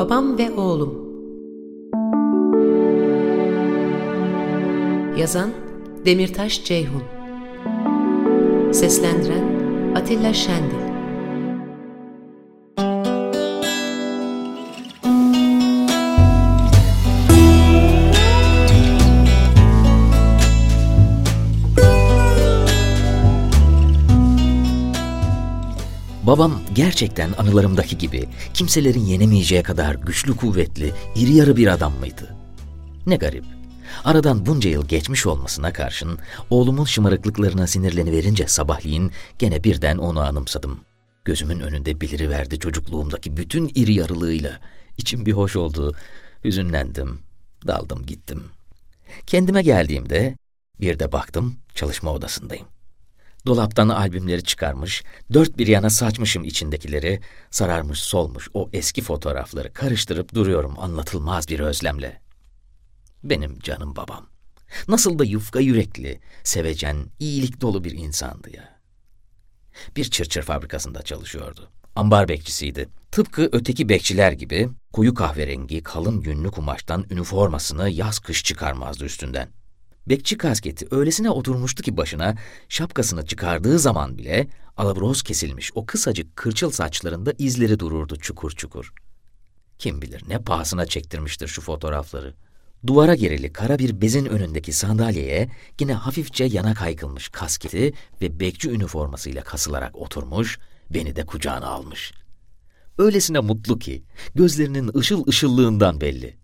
Babam ve Oğlum. Yazan Demirtaş Ceyhun. Seslendiren Atilla Şendil Babam gerçekten anılarımdaki gibi kimselerin yenemeyeceği kadar güçlü kuvvetli, iri yarı bir adam mıydı? Ne garip. Aradan bunca yıl geçmiş olmasına karşın oğlumun şımarıklıklarına sinirleniverince sabahleyin gene birden onu anımsadım. Gözümün önünde beliriverdi çocukluğumdaki bütün iri yarılığıyla. İçim bir hoş oldu. Hüzünlendim. Daldım gittim. Kendime geldiğimde bir de baktım çalışma odasındayım. Dolaptan albümleri çıkarmış, dört bir yana saçmışım içindekileri, sararmış solmuş o eski fotoğrafları karıştırıp duruyorum anlatılmaz bir özlemle. Benim canım babam. Nasıl da yufka yürekli, sevecen, iyilik dolu bir insandı ya. Bir çırçır fabrikasında çalışıyordu. Ambar bekçisiydi. Tıpkı öteki bekçiler gibi koyu kahverengi kalın yünlü kumaştan üniformasını yaz kış çıkarmazdı üstünden. Bekçi kasketi öylesine oturmuştu ki başına, şapkasını çıkardığı zaman bile alabroz kesilmiş o kısacık kırçıl saçlarında izleri dururdu çukur çukur. Kim bilir ne pahasına çektirmiştir şu fotoğrafları. Duvara gerili kara bir bezin önündeki sandalyeye yine hafifçe yana kaykılmış kasketi ve bekçi üniformasıyla kasılarak oturmuş, beni de kucağına almış. Öylesine mutlu ki gözlerinin ışıl ışıllığından belli.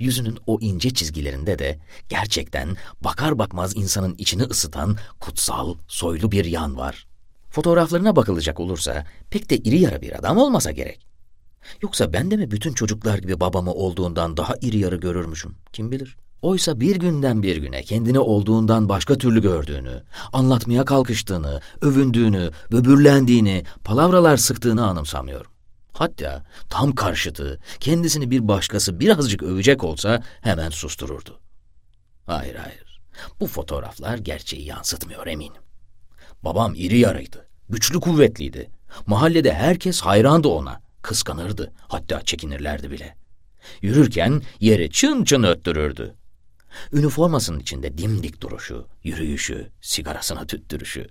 Yüzünün o ince çizgilerinde de gerçekten bakar bakmaz insanın içini ısıtan kutsal, soylu bir yan var. Fotoğraflarına bakılacak olursa pek de iri yarı bir adam olmasa gerek. Yoksa ben de mi bütün çocuklar gibi babamı olduğundan daha iri yarı görürmüşüm? Kim bilir? Oysa bir günden bir güne kendini olduğundan başka türlü gördüğünü, anlatmaya kalkıştığını, övündüğünü, böbürlendiğini, palavralar sıktığını anımsamıyorum. Hatta tam karşıtı, kendisini bir başkası birazcık övecek olsa hemen sustururdu. Hayır hayır, bu fotoğraflar gerçeği yansıtmıyor eminim. Babam iri yarıydı, güçlü kuvvetliydi. Mahallede herkes hayrandı ona, kıskanırdı, hatta çekinirlerdi bile. Yürürken yeri çın çın öttürürdü. Üniformasının içinde dimdik duruşu, yürüyüşü, sigarasına tüttürüşü,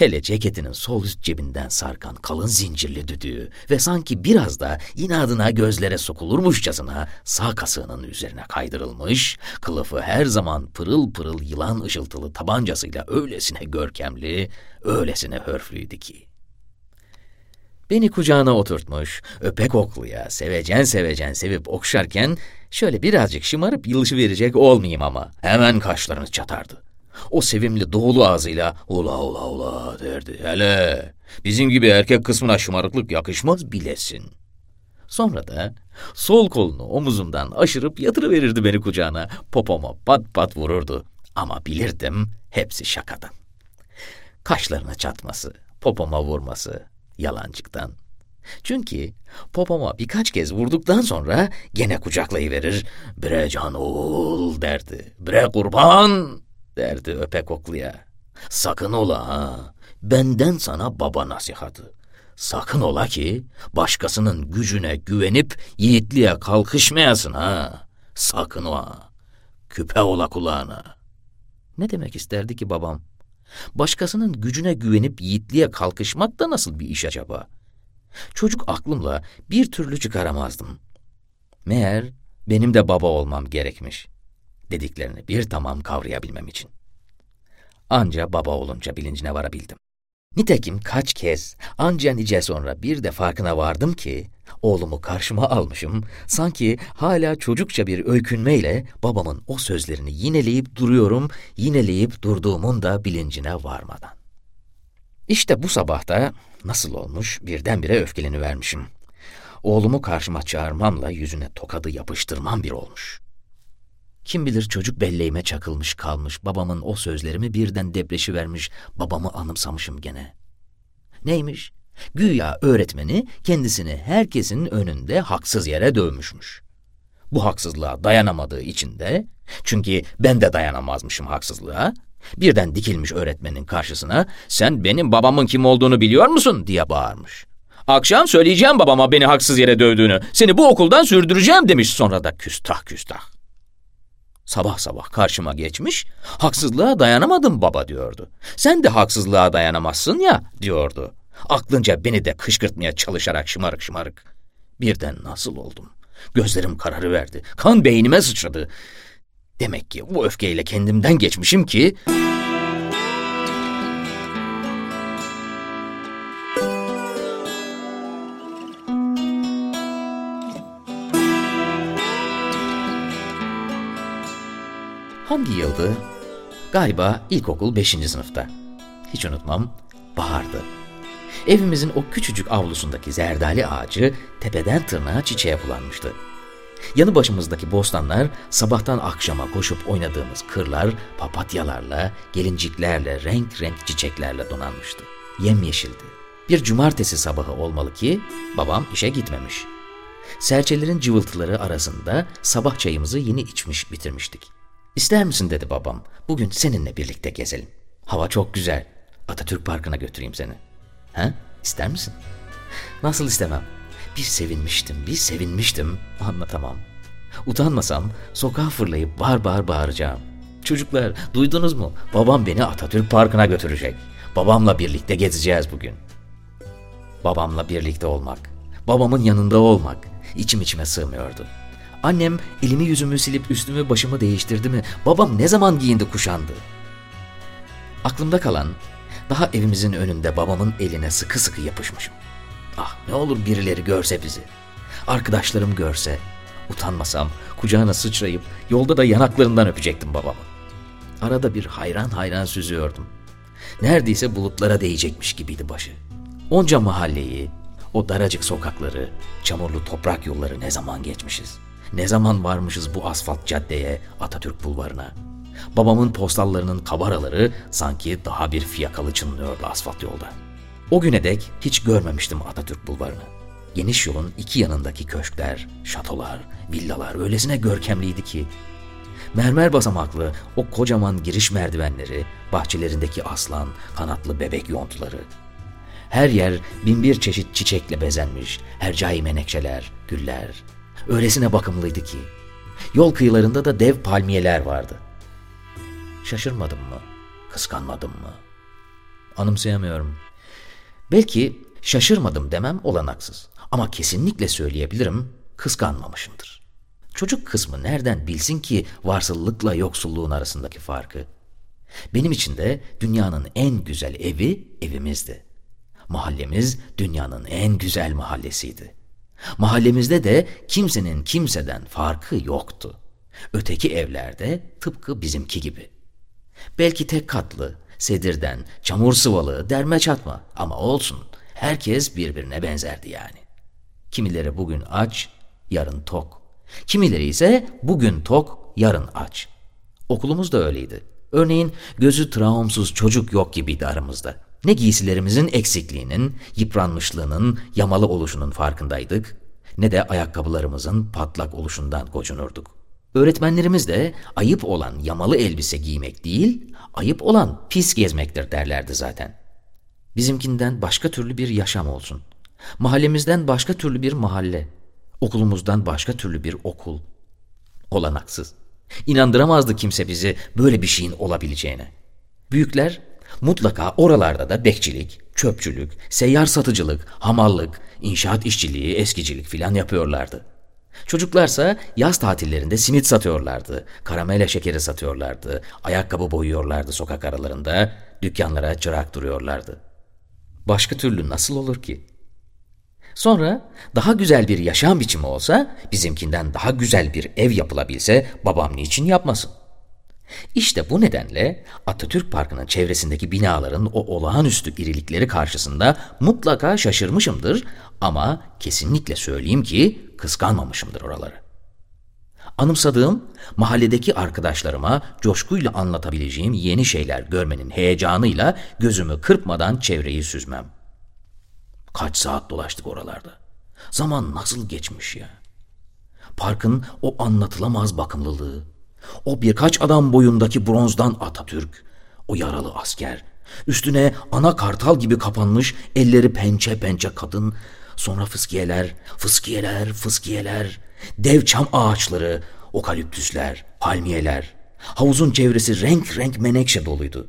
Hele ceketinin sol üst cebinden sarkan kalın zincirli düdüğü ve sanki biraz da inadına gözlere sokulurmuşçasına sağ kasığının üzerine kaydırılmış, kılıfı her zaman pırıl pırıl yılan ışıltılı tabancasıyla öylesine görkemli, öylesine hörflüydü ki. Beni kucağına oturtmuş, öpek okluya, sevecen sevecen sevip okşarken şöyle birazcık şımarıp yılışı verecek olmayayım ama hemen kaşlarını çatardı. O sevimli doğulu ağzıyla ula ula ula derdi. Hele bizim gibi erkek kısmına şımarıklık yakışmaz bilesin. Sonra da sol kolunu omuzumdan aşırıp yatırıverirdi beni kucağına. Popoma pat pat vururdu. Ama bilirdim hepsi şakadan. Kaşlarına çatması, popoma vurması yalancıktan. Çünkü popoma birkaç kez vurduktan sonra gene kucaklayıverir. Bre can oğul derdi. Bre kurban derdi öpe kokluya. Sakın ola ha, benden sana baba nasihatı. Sakın ola ki başkasının gücüne güvenip yiğitliğe kalkışmayasın ha. Sakın ola. Küpe ola kulağına. Ne demek isterdi ki babam? Başkasının gücüne güvenip yiğitliğe kalkışmak da nasıl bir iş acaba? Çocuk aklımla bir türlü çıkaramazdım. Meğer benim de baba olmam gerekmiş dediklerini bir tamam kavrayabilmem için. Anca baba olunca bilincine varabildim. Nitekim kaç kez, anca nice sonra bir de farkına vardım ki, oğlumu karşıma almışım, sanki hala çocukça bir öykünmeyle babamın o sözlerini yineleyip duruyorum, yineleyip durduğumun da bilincine varmadan. İşte bu sabahta nasıl olmuş birdenbire öfkeleni vermişim. Oğlumu karşıma çağırmamla yüzüne tokadı yapıştırmam bir olmuş. Kim bilir çocuk belleğime çakılmış kalmış, babamın o sözlerimi birden depreşi vermiş, babamı anımsamışım gene. Neymiş? Güya öğretmeni kendisini herkesin önünde haksız yere dövmüşmüş. Bu haksızlığa dayanamadığı için de, çünkü ben de dayanamazmışım haksızlığa, birden dikilmiş öğretmenin karşısına, sen benim babamın kim olduğunu biliyor musun diye bağırmış. Akşam söyleyeceğim babama beni haksız yere dövdüğünü. Seni bu okuldan sürdüreceğim demiş sonra da küstah küstah. Sabah sabah karşıma geçmiş, haksızlığa dayanamadım baba diyordu. Sen de haksızlığa dayanamazsın ya diyordu. Aklınca beni de kışkırtmaya çalışarak şımarık şımarık. Birden nasıl oldum? Gözlerim kararı verdi. Kan beynime sıçradı. Demek ki bu öfkeyle kendimden geçmişim ki... Hangi yıldı? Galiba ilkokul 5. sınıfta. Hiç unutmam, bahardı. Evimizin o küçücük avlusundaki zerdali ağacı tepeden tırnağa çiçeğe bulanmıştı. Yanı başımızdaki bostanlar sabahtan akşama koşup oynadığımız kırlar papatyalarla, gelinciklerle, renk renk çiçeklerle donanmıştı. Yemyeşildi. Bir cumartesi sabahı olmalı ki babam işe gitmemiş. Serçelerin cıvıltıları arasında sabah çayımızı yeni içmiş bitirmiştik. İster misin dedi babam. Bugün seninle birlikte gezelim. Hava çok güzel. Atatürk Parkı'na götüreyim seni. Ha? İster misin? Nasıl istemem? Bir sevinmiştim, bir sevinmiştim. Anlatamam. Utanmasam sokağa fırlayıp bar bar bağıracağım. Çocuklar duydunuz mu? Babam beni Atatürk Parkı'na götürecek. Babamla birlikte gezeceğiz bugün. Babamla birlikte olmak, babamın yanında olmak içim içime sığmıyordu. Annem elimi yüzümü silip üstümü başımı değiştirdi mi? Babam ne zaman giyindi kuşandı? Aklımda kalan daha evimizin önünde babamın eline sıkı sıkı yapışmışım. Ah ne olur birileri görse bizi. Arkadaşlarım görse. Utanmasam kucağına sıçrayıp yolda da yanaklarından öpecektim babamı. Arada bir hayran hayran süzüyordum. Neredeyse bulutlara değecekmiş gibiydi başı. Onca mahalleyi, o daracık sokakları, çamurlu toprak yolları ne zaman geçmişiz? Ne zaman varmışız bu asfalt caddeye, Atatürk bulvarına? Babamın postallarının kabaraları sanki daha bir fiyakalı çınlıyordu asfalt yolda. O güne dek hiç görmemiştim Atatürk bulvarını. Geniş yolun iki yanındaki köşkler, şatolar, villalar öylesine görkemliydi ki mermer basamaklı o kocaman giriş merdivenleri, bahçelerindeki aslan, kanatlı bebek yontları. Her yer binbir çeşit çiçekle bezenmiş, hercai menekşeler, güller. Öylesine bakımlıydı ki. Yol kıyılarında da dev palmiyeler vardı. Şaşırmadım mı? Kıskanmadım mı? Anımsayamıyorum. Belki şaşırmadım demem olanaksız. Ama kesinlikle söyleyebilirim, kıskanmamışımdır. Çocuk kısmı nereden bilsin ki varsıllıkla yoksulluğun arasındaki farkı? Benim için de dünyanın en güzel evi evimizdi. Mahallemiz dünyanın en güzel mahallesiydi. Mahallemizde de kimsenin kimseden farkı yoktu. Öteki evlerde tıpkı bizimki gibi. Belki tek katlı, sedirden, çamur sıvalı, derme çatma ama olsun. Herkes birbirine benzerdi yani. Kimileri bugün aç, yarın tok. Kimileri ise bugün tok, yarın aç. Okulumuz da öyleydi. Örneğin gözü travmsuz çocuk yok gibiydi aramızda. Ne giysilerimizin eksikliğinin, yıpranmışlığının, yamalı oluşunun farkındaydık, ne de ayakkabılarımızın patlak oluşundan gocunurduk. Öğretmenlerimiz de ayıp olan yamalı elbise giymek değil, ayıp olan pis gezmektir derlerdi zaten. Bizimkinden başka türlü bir yaşam olsun. Mahallemizden başka türlü bir mahalle. Okulumuzdan başka türlü bir okul. Olanaksız. İnandıramazdı kimse bizi böyle bir şeyin olabileceğine. Büyükler mutlaka oralarda da bekçilik, çöpçülük, seyyar satıcılık, hamallık, inşaat işçiliği, eskicilik filan yapıyorlardı. Çocuklarsa yaz tatillerinde simit satıyorlardı, karamele şekeri satıyorlardı, ayakkabı boyuyorlardı sokak aralarında, dükkanlara çırak duruyorlardı. Başka türlü nasıl olur ki? Sonra daha güzel bir yaşam biçimi olsa, bizimkinden daha güzel bir ev yapılabilse babam niçin yapmasın? İşte bu nedenle Atatürk Parkı'nın çevresindeki binaların o olağanüstü irilikleri karşısında mutlaka şaşırmışımdır ama kesinlikle söyleyeyim ki kıskanmamışımdır oraları. Anımsadığım mahalledeki arkadaşlarıma coşkuyla anlatabileceğim yeni şeyler görmenin heyecanıyla gözümü kırpmadan çevreyi süzmem. Kaç saat dolaştık oralarda. Zaman nasıl geçmiş ya. Parkın o anlatılamaz bakımlılığı, o birkaç adam boyundaki bronzdan Atatürk, o yaralı asker, Üstüne ana kartal gibi kapanmış, elleri pençe pençe kadın, sonra fıskiyeler, fıskiyeler, fıskiyeler, dev çam ağaçları, okaliptüsler, palmiyeler. Havuzun çevresi renk renk menekşe doluydu.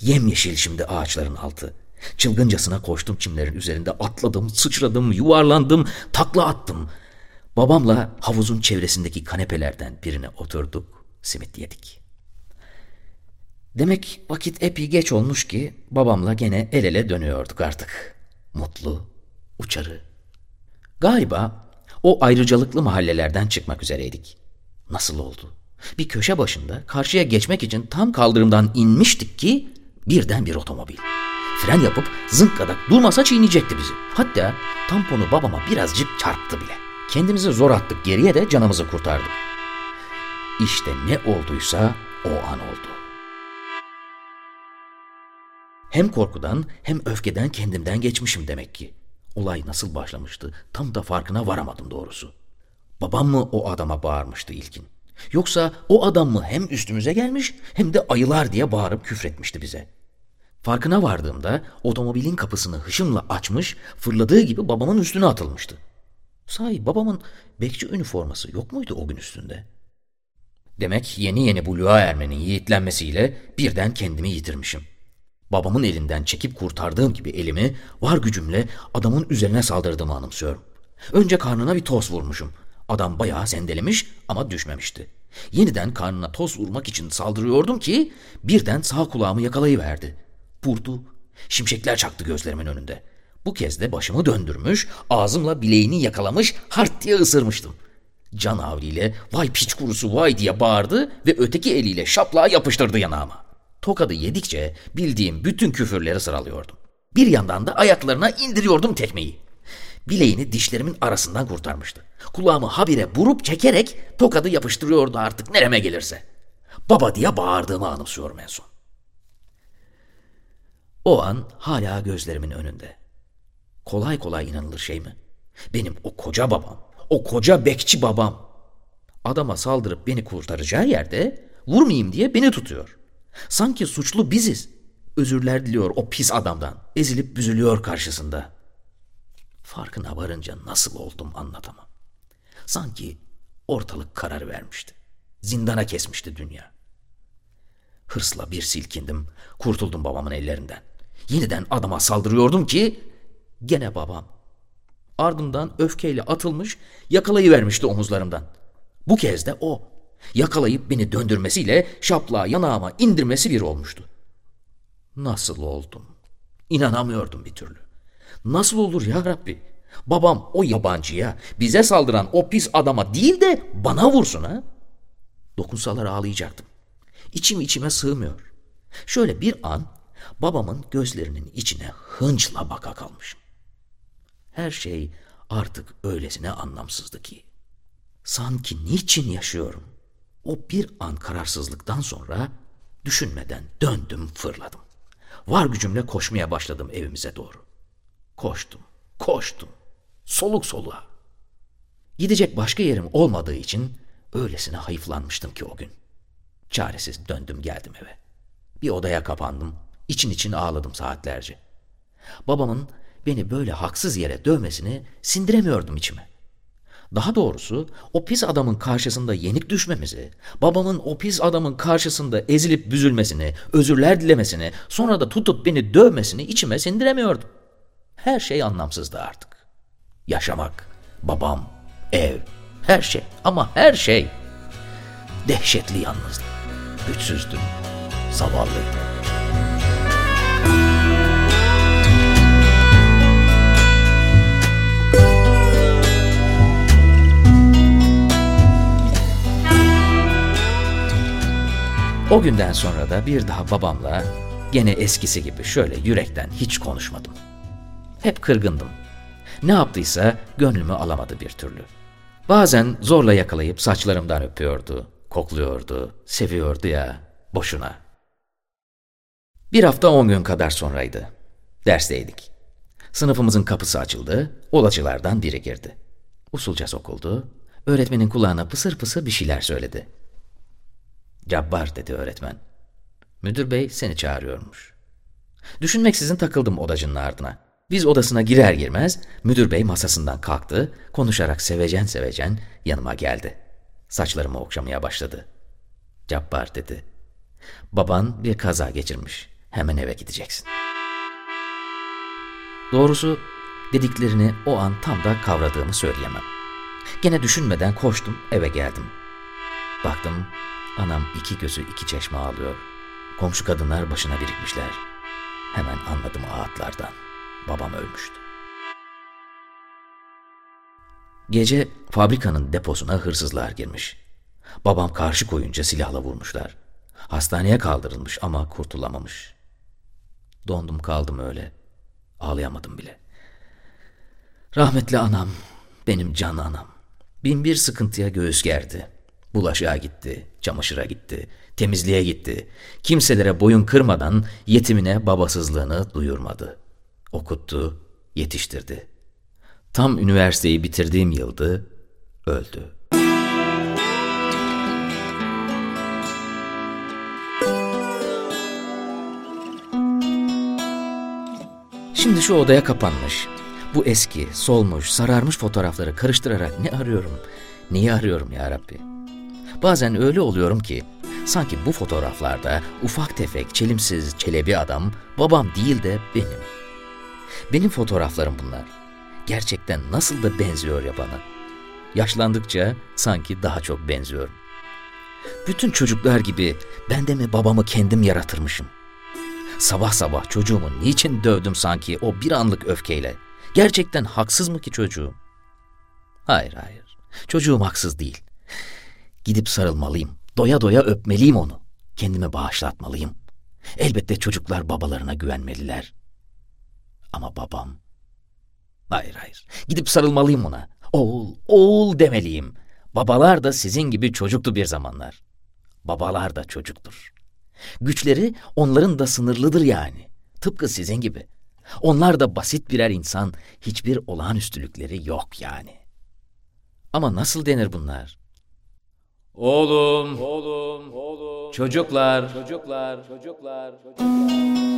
Yemyeşil şimdi ağaçların altı. Çılgıncasına koştum çimlerin üzerinde atladım, sıçradım, yuvarlandım, takla attım. Babamla havuzun çevresindeki kanepelerden birine oturduk, simit yedik. Demek vakit epey geç olmuş ki babamla gene el ele dönüyorduk artık. Mutlu, uçarı. Galiba o ayrıcalıklı mahallelerden çıkmak üzereydik. Nasıl oldu? Bir köşe başında karşıya geçmek için tam kaldırımdan inmiştik ki birden bir otomobil. Fren yapıp zınkadak durmasa çiğneyecekti bizi. Hatta tamponu babama birazcık çarptı bile. Kendimizi zor attık geriye de canımızı kurtardık. İşte ne olduysa o an oldu. Hem korkudan hem öfkeden kendimden geçmişim demek ki. Olay nasıl başlamıştı tam da farkına varamadım doğrusu. Babam mı o adama bağırmıştı ilkin? Yoksa o adam mı hem üstümüze gelmiş hem de ayılar diye bağırıp küfretmişti bize. Farkına vardığımda otomobilin kapısını hışımla açmış, fırladığı gibi babamın üstüne atılmıştı. Sahi babamın bekçi üniforması yok muydu o gün üstünde? Demek yeni yeni buluğa ermenin yiğitlenmesiyle birden kendimi yitirmişim. Babamın elinden çekip kurtardığım gibi elimi var gücümle adamın üzerine saldırdığımı anımsıyorum. Önce karnına bir toz vurmuşum. Adam bayağı sendelemiş ama düşmemişti. Yeniden karnına toz vurmak için saldırıyordum ki birden sağ kulağımı yakalayıverdi. Vurdu. Şimşekler çaktı gözlerimin önünde. Bu kez de başımı döndürmüş, ağzımla bileğini yakalamış, hart diye ısırmıştım. Can havliyle vay piç kurusu vay diye bağırdı ve öteki eliyle şaplağı yapıştırdı yanağıma. Tokadı yedikçe bildiğim bütün küfürleri sıralıyordum. Bir yandan da ayaklarına indiriyordum tekmeyi. Bileğini dişlerimin arasından kurtarmıştı. Kulağımı habire vurup çekerek tokadı yapıştırıyordu artık nereme gelirse. Baba diye bağırdığımı anımsıyorum en son. O an hala gözlerimin önünde. Kolay kolay inanılır şey mi? Benim o koca babam, o koca bekçi babam. Adama saldırıp beni kurtaracağı yerde vurmayayım diye beni tutuyor. Sanki suçlu biziz. Özürler diliyor o pis adamdan. Ezilip büzülüyor karşısında. Farkına varınca nasıl oldum anlatamam. Sanki ortalık karar vermişti. Zindana kesmişti dünya. Hırsla bir silkindim. Kurtuldum babamın ellerinden. Yeniden adama saldırıyordum ki gene babam. Ardından öfkeyle atılmış yakalayıvermişti omuzlarımdan. Bu kez de o. Yakalayıp beni döndürmesiyle şaplağı yanağıma indirmesi bir olmuştu. Nasıl oldum? İnanamıyordum bir türlü. Nasıl olur ya Rabbi? Babam o yabancıya, bize saldıran o pis adama değil de bana vursun ha? Dokunsalar ağlayacaktım. İçim içime sığmıyor. Şöyle bir an babamın gözlerinin içine hınçla baka kalmışım. Her şey artık öylesine anlamsızdı ki. Sanki niçin yaşıyorum? O bir an kararsızlıktan sonra düşünmeden döndüm fırladım. Var gücümle koşmaya başladım evimize doğru. Koştum, koştum, soluk soluğa. Gidecek başka yerim olmadığı için öylesine hayıflanmıştım ki o gün. Çaresiz döndüm geldim eve. Bir odaya kapandım, için için ağladım saatlerce. Babamın beni böyle haksız yere dövmesini sindiremiyordum içime. Daha doğrusu o pis adamın karşısında yenik düşmemizi, babamın o pis adamın karşısında ezilip büzülmesini, özürler dilemesini, sonra da tutup beni dövmesini içime sindiremiyordum. Her şey anlamsızdı artık. Yaşamak, babam, ev, her şey ama her şey. Dehşetli yalnızdım, güçsüzdüm, zavallıydım. O günden sonra da bir daha babamla gene eskisi gibi şöyle yürekten hiç konuşmadım. Hep kırgındım. Ne yaptıysa gönlümü alamadı bir türlü. Bazen zorla yakalayıp saçlarımdan öpüyordu, kokluyordu, seviyordu ya, boşuna. Bir hafta on gün kadar sonraydı. Dersteydik. Sınıfımızın kapısı açıldı, olacılardan biri girdi. Usulca sokuldu, öğretmenin kulağına pısır pısır bir şeyler söyledi. Cabbar dedi öğretmen. Müdür bey seni çağırıyormuş. Düşünmeksizin takıldım odacının ardına. Biz odasına girer girmez müdür bey masasından kalktı, konuşarak sevecen sevecen yanıma geldi. Saçlarımı okşamaya başladı. Cabbar dedi. Baban bir kaza geçirmiş. Hemen eve gideceksin. Doğrusu dediklerini o an tam da kavradığımı söyleyemem. Gene düşünmeden koştum eve geldim. Baktım anam iki gözü iki çeşme ağlıyor. Komşu kadınlar başına birikmişler. Hemen anladım ağıtlardan. Babam ölmüştü. Gece fabrikanın deposuna hırsızlar girmiş. Babam karşı koyunca silahla vurmuşlar. Hastaneye kaldırılmış ama kurtulamamış. Dondum kaldım öyle. Ağlayamadım bile. Rahmetli anam, benim can anam. Bin bir sıkıntıya göğüs gerdi. Bulaşığa gitti, çamaşıra gitti, temizliğe gitti. Kimselere boyun kırmadan yetimine babasızlığını duyurmadı. Okuttu, yetiştirdi. Tam üniversiteyi bitirdiğim yıldı, öldü. Şimdi şu odaya kapanmış. Bu eski, solmuş, sararmış fotoğrafları karıştırarak ne arıyorum? Neyi arıyorum ya Rabbi? Bazen öyle oluyorum ki sanki bu fotoğraflarda ufak tefek, çelimsiz, çelebi adam babam değil de benim. Benim fotoğraflarım bunlar. Gerçekten nasıl da benziyor ya bana. Yaşlandıkça sanki daha çok benziyorum. Bütün çocuklar gibi ben de mi babamı kendim yaratırmışım? Sabah sabah çocuğumu niçin dövdüm sanki o bir anlık öfkeyle? Gerçekten haksız mı ki çocuğum? Hayır hayır. Çocuğum haksız değil. Gidip sarılmalıyım. Doya doya öpmeliyim onu. Kendimi bağışlatmalıyım. Elbette çocuklar babalarına güvenmeliler. Ama babam... Hayır hayır. Gidip sarılmalıyım ona. Oğul, oğul demeliyim. Babalar da sizin gibi çocuktu bir zamanlar. Babalar da çocuktur. Güçleri onların da sınırlıdır yani. Tıpkı sizin gibi. Onlar da basit birer insan, hiçbir olağanüstülükleri yok yani. Ama nasıl denir bunlar? Oğlum, oğlum, oğlum. Çocuklar, çocuklar, çocuklar, çocuklar.